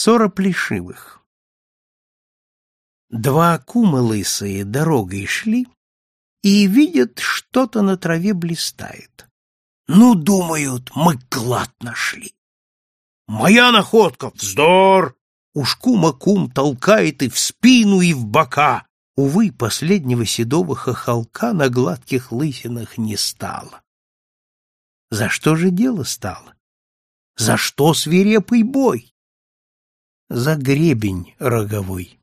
Ссора плешивых. Два кума лысые дорогой шли и видят, что-то на траве блистает. Ну, думают, мы клад нашли. Моя находка — вздор! Уж кума кум толкает и в спину, и в бока. Увы, последнего седого хохолка на гладких лысинах не стало. За что же дело стало? За что свирепый бой? За гребень роговой.